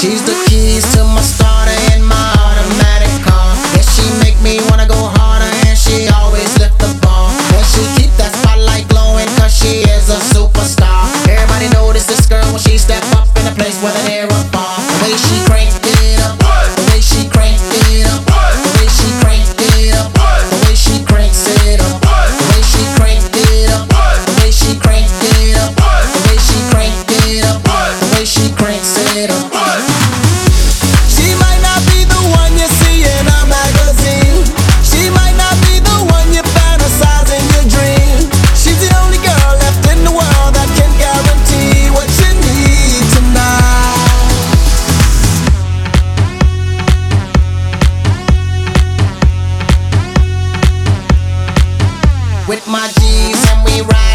She's the key. my G's and we ride.